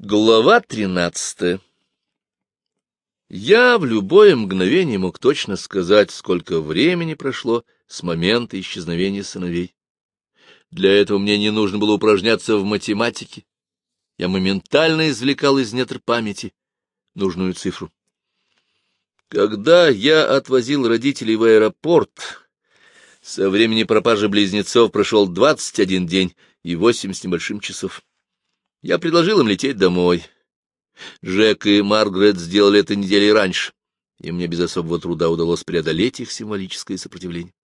Глава тринадцатая Я в любое мгновение мог точно сказать, сколько времени прошло с момента исчезновения сыновей. Для этого мне не нужно было упражняться в математике. Я моментально извлекал из недр памяти нужную цифру. Когда я отвозил родителей в аэропорт, со времени пропажи близнецов прошел двадцать один день и восемь с небольшим часов. Я предложил им лететь домой. Джек и Маргарет сделали это недели раньше, и мне без особого труда удалось преодолеть их символическое сопротивление.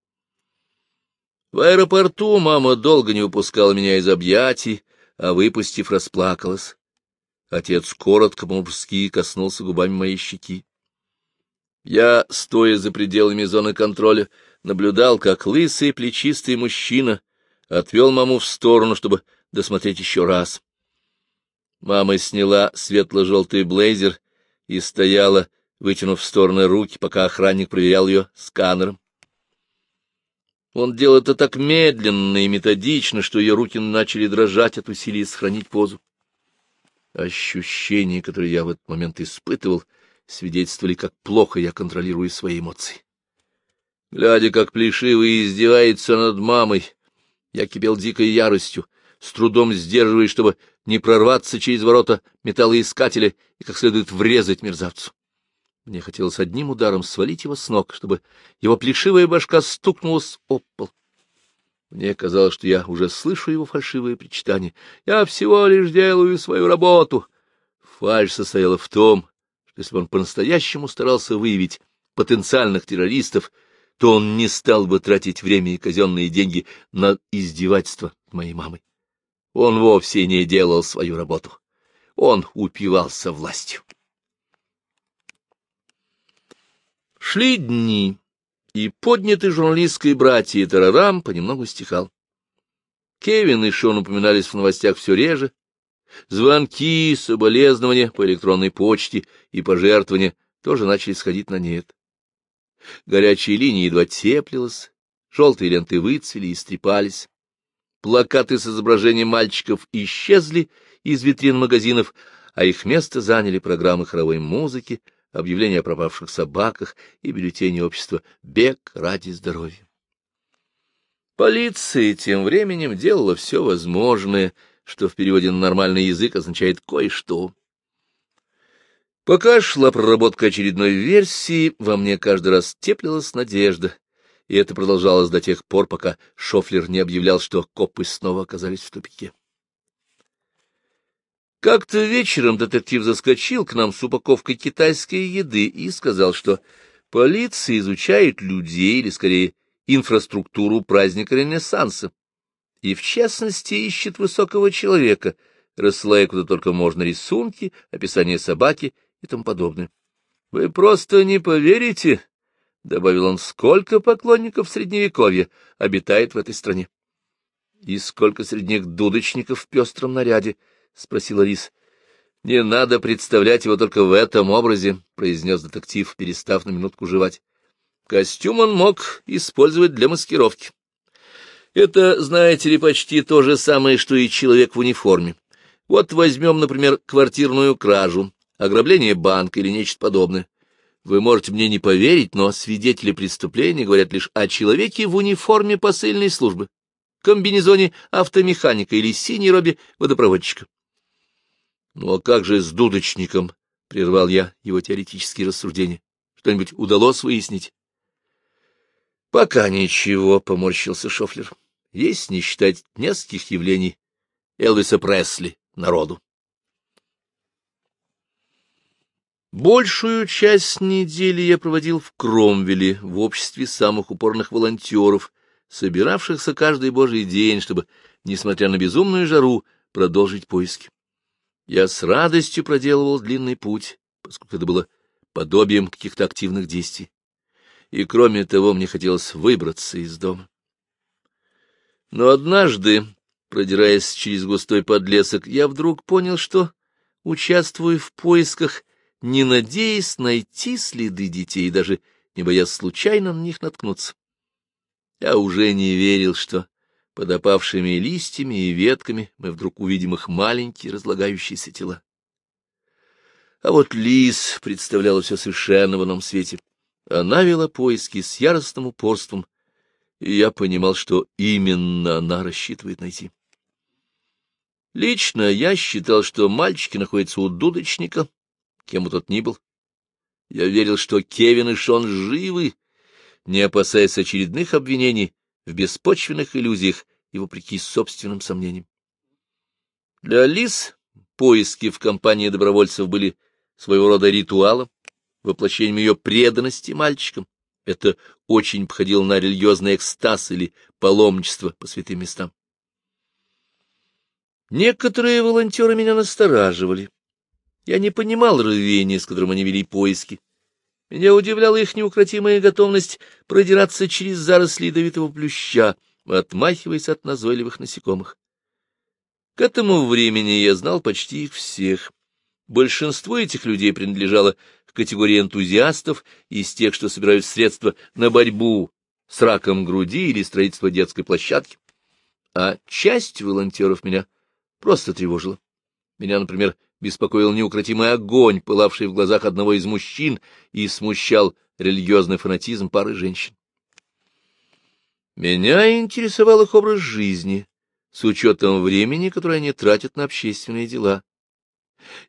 В аэропорту мама долго не выпускала меня из объятий, а, выпустив, расплакалась. Отец коротко по-мужски коснулся губами моей щеки. Я, стоя за пределами зоны контроля, наблюдал, как лысый плечистый мужчина отвел маму в сторону, чтобы досмотреть еще раз. Мама сняла светло-желтый блейзер и стояла, вытянув в стороны руки, пока охранник проверял ее сканером. Он делал это так медленно и методично, что ее руки начали дрожать от усилий сохранить позу. Ощущения, которые я в этот момент испытывал, свидетельствовали, как плохо я контролирую свои эмоции. Глядя, как плешивый издевается над мамой, я кипел дикой яростью, с трудом сдерживаясь, чтобы не прорваться через ворота металлоискателя и как следует врезать мерзавцу. Мне хотелось одним ударом свалить его с ног, чтобы его плешивая башка стукнулась об пол. Мне казалось, что я уже слышу его фальшивые причитания. Я всего лишь делаю свою работу. Фальшь состояла в том, что если бы он по-настоящему старался выявить потенциальных террористов, то он не стал бы тратить время и казенные деньги на издевательство моей мамой. Он вовсе не делал свою работу. Он упивался властью. Шли дни, и поднятый журналистской братьей Тарарам понемногу стихал. Кевин и Шон упоминались в новостях все реже. Звонки, соболезнования по электронной почте и пожертвования тоже начали сходить на нет. Горячие линии едва теплилась, желтые ленты выцвели и стрепались. Плакаты с изображением мальчиков исчезли из витрин магазинов, а их место заняли программы хоровой музыки, объявления о пропавших собаках и бюллетени общества «Бег ради здоровья». Полиция тем временем делала все возможное, что в переводе на нормальный язык означает «кое-что». Пока шла проработка очередной версии, во мне каждый раз теплилась надежда, и это продолжалось до тех пор, пока Шофлер не объявлял, что копы снова оказались в тупике. Как-то вечером детектив заскочил к нам с упаковкой китайской еды и сказал, что полиция изучает людей, или, скорее, инфраструктуру праздника Ренессанса, и, в частности, ищет высокого человека, рассылая куда только можно рисунки, описание собаки и тому подобное. — Вы просто не поверите, — добавил он, — сколько поклонников Средневековья обитает в этой стране. — И сколько среди них дудочников в пестром наряде, — спросила Рис. — Не надо представлять его только в этом образе, — произнес детектив, перестав на минутку жевать. Костюм он мог использовать для маскировки. Это, знаете ли, почти то же самое, что и человек в униформе. Вот возьмем, например, квартирную кражу, ограбление банка или нечто подобное. Вы можете мне не поверить, но свидетели преступления говорят лишь о человеке в униформе посыльной службы, комбинезоне автомеханика или синей робе водопроводчика. — Ну а как же с дудочником? — прервал я его теоретические рассуждения. — Что-нибудь удалось выяснить? — Пока ничего, — поморщился Шофлер. — Есть не считать нескольких явлений Элвиса Пресли народу. Большую часть недели я проводил в Кромвеле в обществе самых упорных волонтеров, собиравшихся каждый божий день, чтобы, несмотря на безумную жару, продолжить поиски. Я с радостью проделывал длинный путь, поскольку это было подобием каких-то активных действий. И, кроме того, мне хотелось выбраться из дома. Но однажды, продираясь через густой подлесок, я вдруг понял, что участвую в поисках не надеясь найти следы детей, даже не боясь случайно на них наткнуться. Я уже не верил, что под опавшими листьями и ветками мы вдруг увидим их маленькие разлагающиеся тела. А вот Лис представляла все совершенно в ином свете. Она вела поиски с яростным упорством, и я понимал, что именно она рассчитывает найти. Лично я считал, что мальчики находятся у дудочника, кем бы тот ни был. Я верил, что Кевин и Шон живы, не опасаясь очередных обвинений в беспочвенных иллюзиях и вопреки собственным сомнениям. Для Лис поиски в компании добровольцев были своего рода ритуалом, воплощением ее преданности мальчикам. Это очень походило на религиозный экстаз или паломничество по святым местам. Некоторые волонтеры меня настораживали. Я не понимал рвения, с которым они вели поиски. Меня удивляла их неукротимая готовность продираться через заросли ядовитого плюща, отмахиваясь от назойливых насекомых. К этому времени я знал почти их всех. Большинство этих людей принадлежало к категории энтузиастов из тех, что собирают средства на борьбу с раком груди или строительство детской площадки. А часть волонтеров меня просто тревожила. Меня, например, беспокоил неукротимый огонь, пылавший в глазах одного из мужчин, и смущал религиозный фанатизм пары женщин. Меня интересовал их образ жизни, с учетом времени, которое они тратят на общественные дела.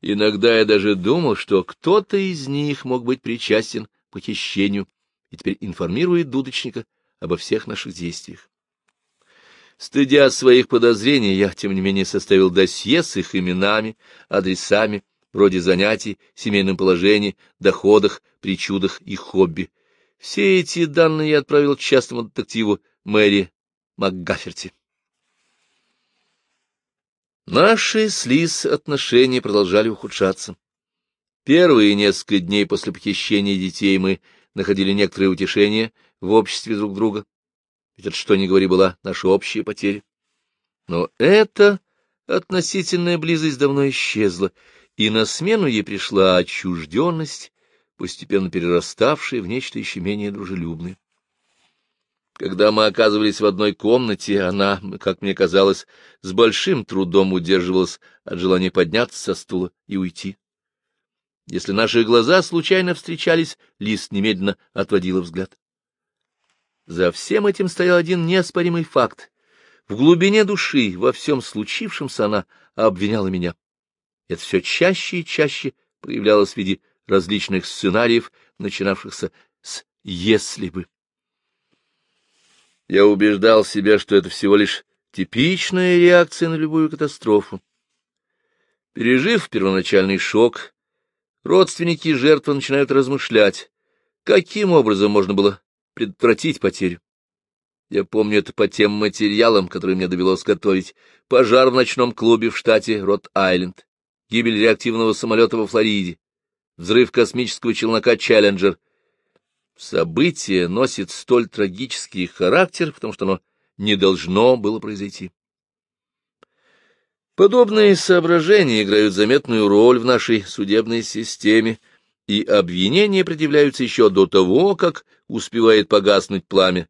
Иногда я даже думал, что кто-то из них мог быть причастен к похищению и теперь информирует дудочника обо всех наших действиях. Стыдя своих подозрений, я, тем не менее, составил досье с их именами, адресами, вроде занятий, семейном положении, доходах, причудах и хобби. Все эти данные я отправил частному детективу Мэри МакГафферти. Наши с Лиз отношения продолжали ухудшаться. Первые несколько дней после похищения детей мы находили некоторое утешение в обществе друг друга ведь это что ни говори была наша общая потеря. Но эта относительная близость давно исчезла, и на смену ей пришла отчужденность, постепенно перераставшая в нечто еще менее дружелюбное. Когда мы оказывались в одной комнате, она, как мне казалось, с большим трудом удерживалась от желания подняться со стула и уйти. Если наши глаза случайно встречались, Лист немедленно отводила взгляд. За всем этим стоял один неоспоримый факт. В глубине души во всем случившемся она обвиняла меня. Это все чаще и чаще проявлялось в виде различных сценариев, начинавшихся с «если бы». Я убеждал себя, что это всего лишь типичная реакция на любую катастрофу. Пережив первоначальный шок, родственники жертвы начинают размышлять, каким образом можно было предотвратить потерю. Я помню это по тем материалам, которые мне довелось готовить. Пожар в ночном клубе в штате Рот-Айленд, гибель реактивного самолета во Флориде, взрыв космического челнока «Челленджер». Событие носит столь трагический характер, потому что оно не должно было произойти. Подобные соображения играют заметную роль в нашей судебной системе, и обвинения предъявляются еще до того, как успевает погаснуть пламя.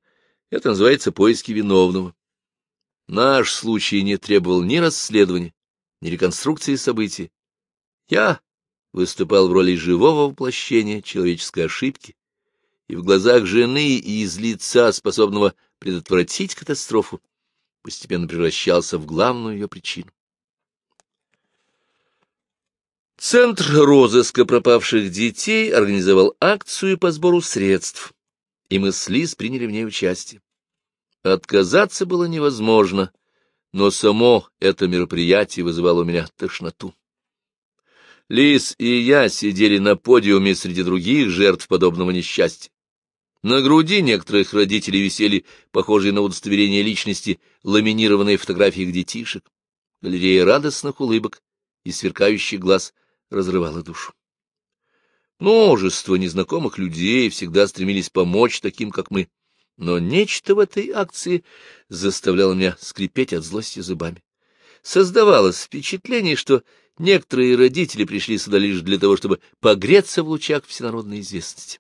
Это называется поиски виновного. Наш случай не требовал ни расследования, ни реконструкции событий. Я выступал в роли живого воплощения человеческой ошибки, и в глазах жены и из лица, способного предотвратить катастрофу, постепенно превращался в главную ее причину. Центр розыска пропавших детей организовал акцию по сбору средств, и мы с Лиз приняли в ней участие. Отказаться было невозможно, но само это мероприятие вызывало у меня тошноту. Лиз и я сидели на подиуме среди других жертв подобного несчастья. На груди некоторых родителей висели похожие на удостоверение личности ламинированные фотографии их детишек, галерея радостных улыбок и сверкающих глаз — разрывало душу. Множество незнакомых людей всегда стремились помочь таким, как мы, но нечто в этой акции заставляло меня скрипеть от злости зубами. Создавалось впечатление, что некоторые родители пришли сюда лишь для того, чтобы погреться в лучах всенародной известности.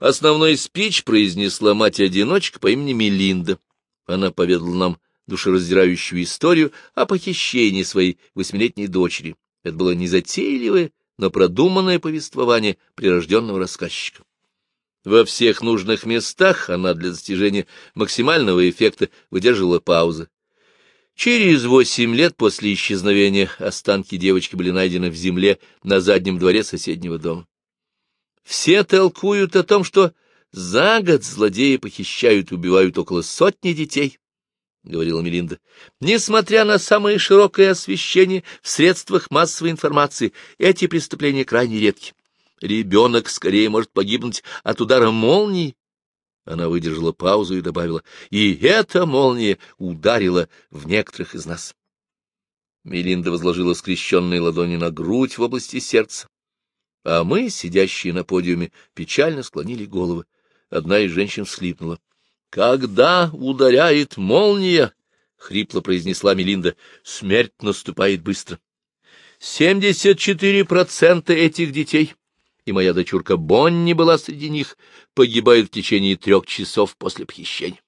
Основной спич произнесла мать-одиночка по имени Мелинда. Она поведала нам душераздирающую историю о похищении своей восьмилетней дочери. Это было незатейливое, но продуманное повествование прирожденного рассказчика. Во всех нужных местах она для достижения максимального эффекта выдерживала паузы. Через восемь лет после исчезновения останки девочки были найдены в земле на заднем дворе соседнего дома. Все толкуют о том, что за год злодеи похищают и убивают около сотни детей, — говорила Мелинда. Несмотря на самое широкое освещение в средствах массовой информации, эти преступления крайне редки. Ребенок скорее может погибнуть от удара молнии. Она выдержала паузу и добавила, и эта молния ударила в некоторых из нас. Мелинда возложила скрещенные ладони на грудь в области сердца, а мы, сидящие на подиуме, печально склонили головы. Одна из женщин всхлипнула. — Когда ударяет молния, — хрипло произнесла Мелинда, — смерть наступает быстро. Семьдесят четыре процента этих детей и моя дочурка Бонни была среди них, погибают в течение трех часов после похищения.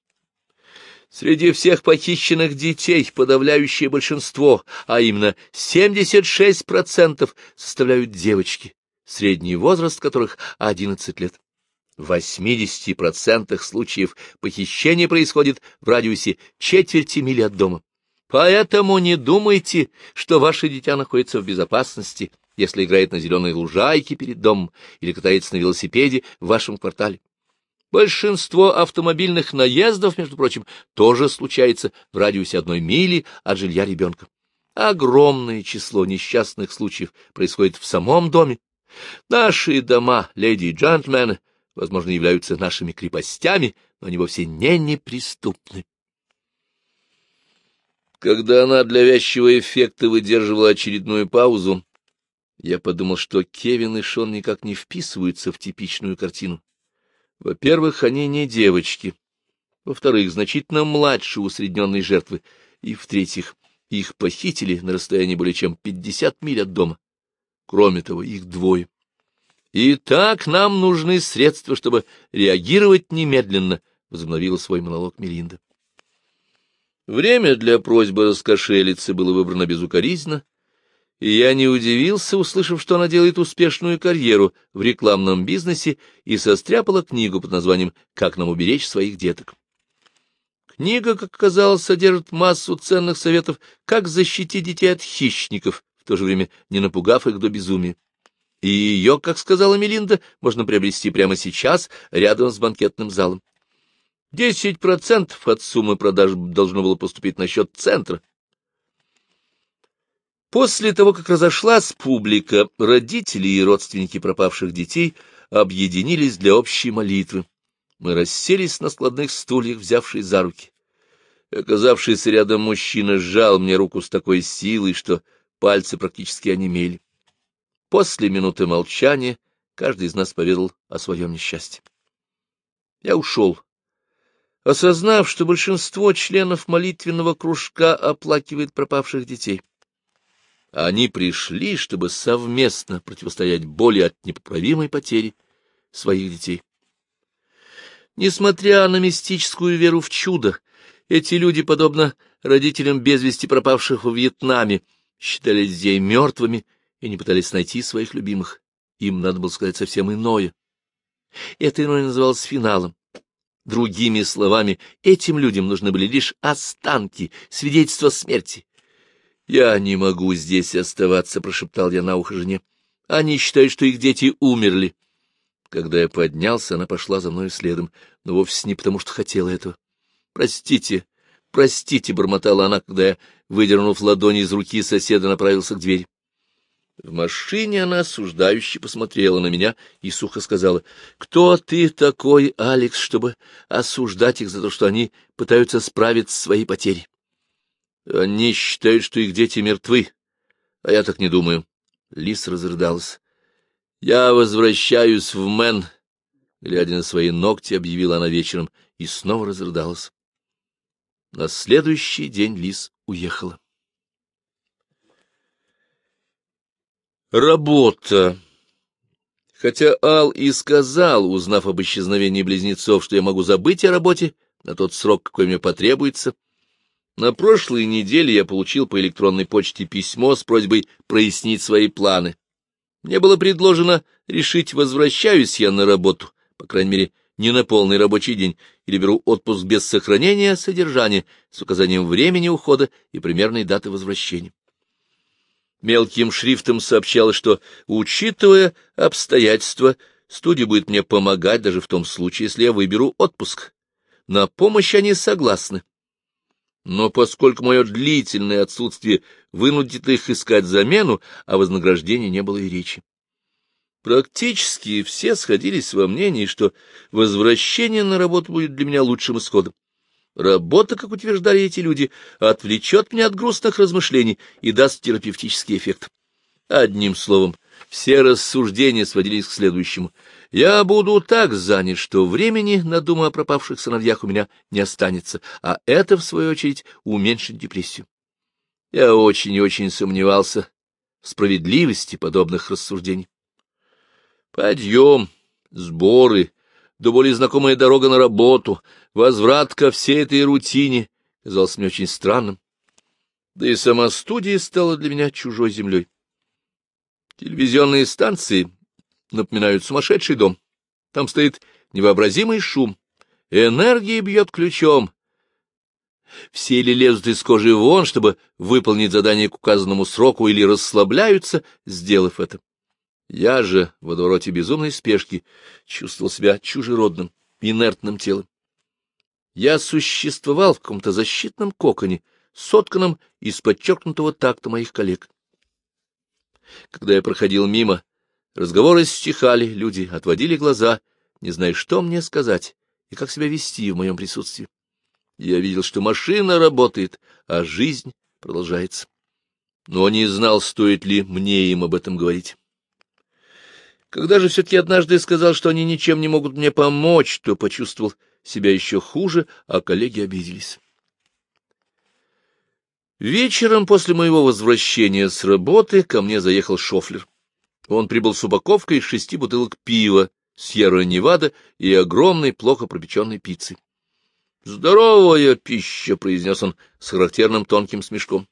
Среди всех похищенных детей подавляющее большинство, а именно 76% составляют девочки, средний возраст которых 11 лет. В 80% случаев похищение происходит в радиусе четверти мили от дома. Поэтому не думайте, что ваше дитя находится в безопасности если играет на зеленой лужайке перед домом или катается на велосипеде в вашем квартале. Большинство автомобильных наездов, между прочим, тоже случается в радиусе одной мили от жилья ребенка. Огромное число несчастных случаев происходит в самом доме. Наши дома, леди и джентльмены, возможно, являются нашими крепостями, но они вовсе не неприступны. Когда она для вязчего эффекта выдерживала очередную паузу, я подумал, что Кевин и Шон никак не вписываются в типичную картину. Во-первых, они не девочки. Во-вторых, значительно младше усредненной жертвы. И, в-третьих, их похитили на расстоянии более чем 50 миль от дома. Кроме того, их двое. «Итак, нам нужны средства, чтобы реагировать немедленно», — возобновила свой монолог Мелинда. Время для просьбы раскошелиться было выбрано безукоризненно, и я не удивился, услышав, что она делает успешную карьеру в рекламном бизнесе и состряпала книгу под названием «Как нам уберечь своих деток». Книга, как оказалось, содержит массу ценных советов, как защитить детей от хищников, в то же время не напугав их до безумия. И ее, как сказала Мелинда, можно приобрести прямо сейчас, рядом с банкетным залом. Десять процентов от суммы продаж должно было поступить на счет центра, После того, как разошлась публика, родители и родственники пропавших детей объединились для общей молитвы. Мы расселись на складных стульях, взявшись за руки. Оказавшийся рядом мужчина сжал мне руку с такой силой, что пальцы практически онемели. После минуты молчания каждый из нас поведал о своем несчастье. Я ушел, осознав, что большинство членов молитвенного кружка оплакивает пропавших детей. Они пришли, чтобы совместно противостоять боли от непоправимой потери своих детей. Несмотря на мистическую веру в чудо, эти люди, подобно родителям без вести пропавших во Вьетнаме, считали детей мертвыми и не пытались найти своих любимых. Им надо было сказать совсем иное. Это иное называлось финалом. Другими словами, этим людям нужны были лишь останки, свидетельства смерти, «Я не могу здесь оставаться», — прошептал я на ухо жене. «Они считают, что их дети умерли». Когда я поднялся, она пошла за мной следом, но вовсе не потому, что хотела этого. «Простите, простите», — бормотала она, когда я, выдернув ладони из руки соседа, направился к двери. В машине она осуждающе посмотрела на меня и сухо сказала, «Кто ты такой, Алекс, чтобы осуждать их за то, что они пытаются справиться с своей потерей?» Они считают, что их дети мертвы, а я так не думаю. Лис разрыдалась. Я возвращаюсь в Мэн, глядя на свои ногти, объявила она вечером, и снова разрыдалась. На следующий день Лис уехала. Работа. Хотя Ал и сказал, узнав об исчезновении близнецов, что я могу забыть о работе на тот срок, какой мне потребуется, — На прошлой неделе я получил по электронной почте письмо с просьбой прояснить свои планы. Мне было предложено решить, возвращаюсь я на работу, по крайней мере, не на полный рабочий день, или беру отпуск без сохранения содержания с указанием времени ухода и примерной даты возвращения. Мелким шрифтом сообщалось, что, учитывая обстоятельства, студия будет мне помогать даже в том случае, если я выберу отпуск. На помощь они согласны. Но поскольку мое длительное отсутствие вынудит их искать замену, о вознаграждении не было и речи. Практически все сходились во мнении, что возвращение на работу будет для меня лучшим исходом. Работа, как утверждали эти люди, отвлечет меня от грустных размышлений и даст терапевтический эффект. Одним словом, все рассуждения сводились к следующему. Я буду так занят, что времени на думу о пропавших сыновьях у меня не останется, а это, в свою очередь, уменьшит депрессию. Я очень и очень сомневался в справедливости подобных рассуждений. Подъем, сборы, до более знакомая дорога на работу, возврат ко всей этой рутине казалось мне очень странным. Да и сама студия стала для меня чужой землей. Телевизионные станции напоминают сумасшедший дом. Там стоит невообразимый шум. Энергия бьет ключом. Все или лезут из кожи вон, чтобы выполнить задание к указанному сроку, или расслабляются, сделав это. Я же в водовороте безумной спешки чувствовал себя чужеродным, инертным телом. Я существовал в каком-то защитном коконе, сотканном из подчеркнутого такта моих коллег. Когда я проходил мимо, разговоры стихали, люди отводили глаза, не зная, что мне сказать и как себя вести в моем присутствии. Я видел, что машина работает, а жизнь продолжается. Но не знал, стоит ли мне им об этом говорить. Когда же все-таки однажды сказал, что они ничем не могут мне помочь, то почувствовал себя еще хуже, а коллеги обиделись. Вечером после моего возвращения с работы ко мне заехал Шофлер. Он прибыл с упаковкой из шести бутылок пива, Сьерра-Невада и огромной, плохо пропеченной пиццей. «Здоровая пища!» — произнес он с характерным тонким смешком.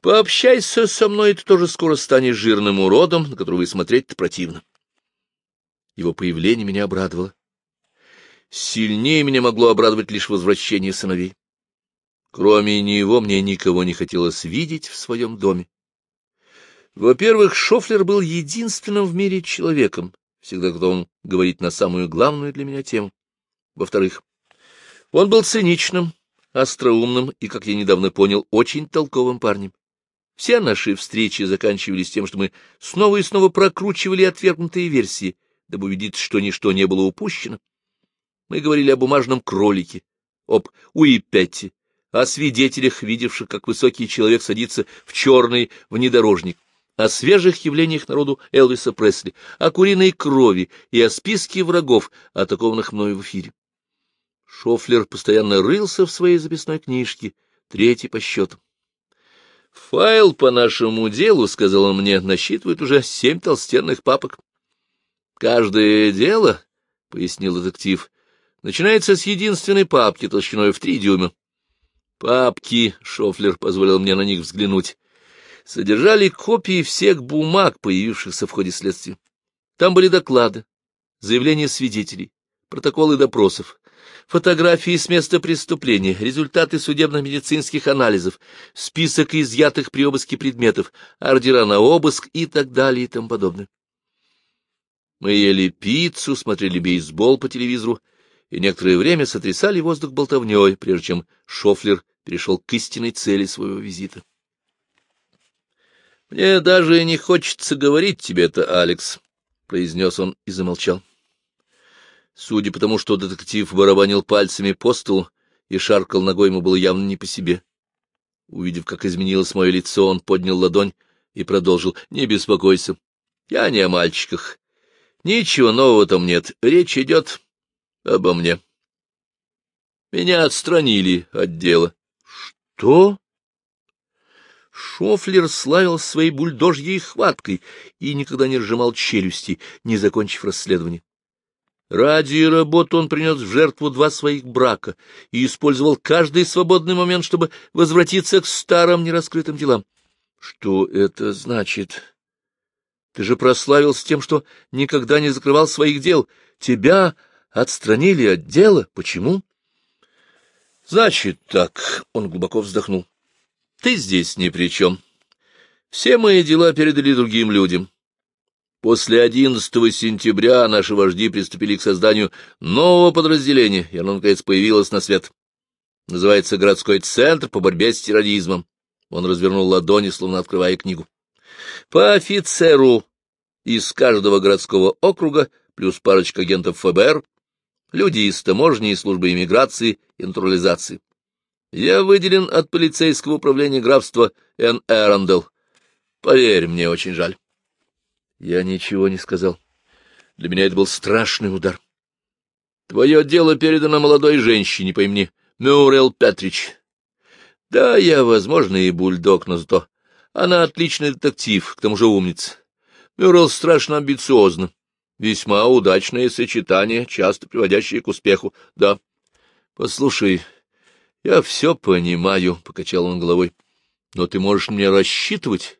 Пообщайся со мной, и ты тоже скоро станешь жирным уродом, на которого и смотреть-то противно. Его появление меня обрадовало. Сильнее меня могло обрадовать лишь возвращение сыновей. Кроме него мне никого не хотелось видеть в своем доме. Во-первых, Шофлер был единственным в мире человеком, всегда готовым говорить на самую главную для меня тему. Во-вторых, он был циничным, остроумным и, как я недавно понял, очень толковым парнем. Все наши встречи заканчивались тем, что мы снова и снова прокручивали отвергнутые версии, дабы убедиться, что ничто не было упущено. Мы говорили о бумажном кролике, об Уипете, о свидетелях, видевших, как высокий человек садится в черный внедорожник, о свежих явлениях народу Элвиса Пресли, о куриной крови и о списке врагов, атакованных мною в эфире. Шофлер постоянно рылся в своей записной книжке, третий по счету. — Файл по нашему делу, — сказал он мне, — насчитывает уже семь толстенных папок. — Каждое дело, — пояснил детектив, — начинается с единственной папки толщиной в три дюйма. Папки, — Шофлер позволил мне на них взглянуть, — содержали копии всех бумаг, появившихся в ходе следствия. Там были доклады, заявления свидетелей, протоколы допросов, фотографии с места преступления, результаты судебно-медицинских анализов, список изъятых при обыске предметов, ордера на обыск и так далее и тому подобное. Мы ели пиццу, смотрели бейсбол по телевизору и некоторое время сотрясали воздух болтовней, прежде чем Шофлер перешел к истинной цели своего визита. «Мне даже не хочется говорить тебе это, Алекс», — произнес он и замолчал. Судя по тому, что детектив барабанил пальцами по столу и шаркал ногой, ему было явно не по себе. Увидев, как изменилось мое лицо, он поднял ладонь и продолжил. — Не беспокойся. Я не о мальчиках. Ничего нового там нет. Речь идет обо мне. Меня отстранили от дела. — Что? Шофлер славил своей бульдожьей хваткой и никогда не сжимал челюсти, не закончив расследование. Ради работы он принес в жертву два своих брака и использовал каждый свободный момент, чтобы возвратиться к старым нераскрытым делам. Что это значит? Ты же прославился тем, что никогда не закрывал своих дел. Тебя отстранили от дела. Почему? Значит так, — он глубоко вздохнул. Ты здесь ни при чем. Все мои дела передали другим людям. После 11 сентября наши вожди приступили к созданию нового подразделения, и оно, наконец, появилось на свет. Называется «Городской центр по борьбе с терроризмом». Он развернул ладони, словно открывая книгу. По офицеру из каждого городского округа, плюс парочка агентов ФБР, люди из таможни и службы иммиграции и натурализации. Я выделен от полицейского управления графства Н. Эрондел. Поверь, мне очень жаль. Я ничего не сказал. Для меня это был страшный удар. Твое дело передано молодой женщине по имени Мюррел Петрич. Да, я, возможно, и бульдог, но зато она отличный детектив, к тому же умница. Мюррел страшно амбициозна. Весьма удачное сочетание, часто приводящее к успеху. Да. Послушай, я все понимаю, — покачал он головой. Но ты можешь мне рассчитывать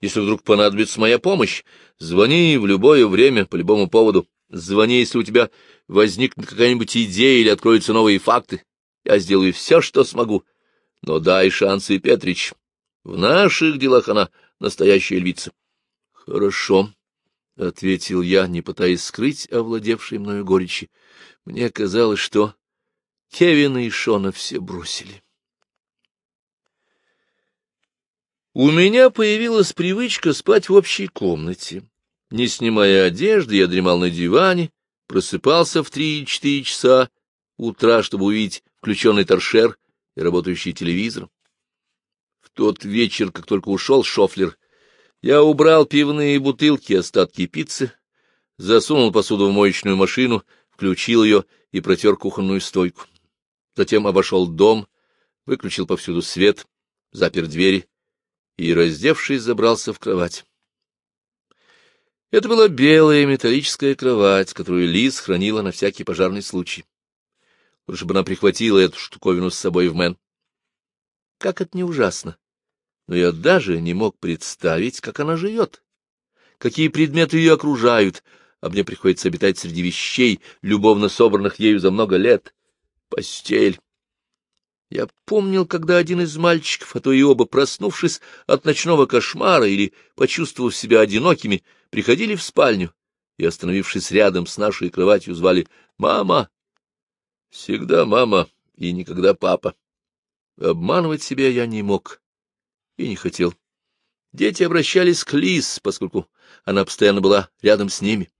если вдруг понадобится моя помощь, звони в любое время по любому поводу. Звони, если у тебя возникнет какая-нибудь идея или откроются новые факты. Я сделаю все, что смогу. Но дай шансы, Петрич. В наших делах она настоящая львица. — Хорошо, — ответил я, не пытаясь скрыть овладевшей мною горечи. Мне казалось, что Кевина и Шона все бросили. У меня появилась привычка спать в общей комнате. Не снимая одежды, я дремал на диване, просыпался в три-четыре часа утра, чтобы увидеть включенный торшер и работающий телевизор. В тот вечер, как только ушел Шофлер, я убрал пивные бутылки остатки пиццы, засунул посуду в моечную машину, включил ее и протер кухонную стойку. Затем обошел дом, выключил повсюду свет, запер двери и, раздевшись, забрался в кровать. Это была белая металлическая кровать, которую Лиз хранила на всякий пожарный случай. Лучше бы она прихватила эту штуковину с собой в Мэн. Как это не ужасно! Но я даже не мог представить, как она живет, какие предметы ее окружают, а мне приходится обитать среди вещей, любовно собранных ею за много лет. Постель, я помнил, когда один из мальчиков, а то и оба, проснувшись от ночного кошмара или почувствовав себя одинокими, приходили в спальню и, остановившись рядом с нашей кроватью, звали «Мама!» Всегда мама и никогда папа. Обманывать себя я не мог и не хотел. Дети обращались к Лиз, поскольку она постоянно была рядом с ними.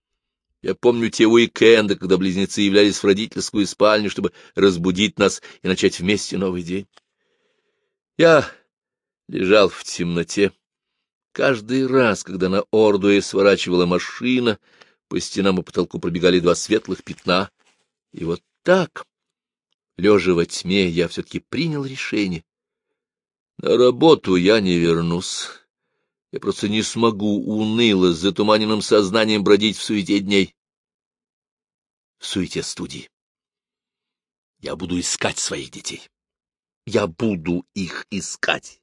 Я помню те уикенды, когда близнецы являлись в родительскую спальню, чтобы разбудить нас и начать вместе новый день. Я лежал в темноте. Каждый раз, когда на Ордуе сворачивала машина, по стенам и потолку пробегали два светлых пятна. И вот так, лежа во тьме, я все-таки принял решение. На работу я не вернусь. Я просто не смогу уныло с затуманенным сознанием бродить в суете дней. В суете студии. Я буду искать своих детей. Я буду их искать.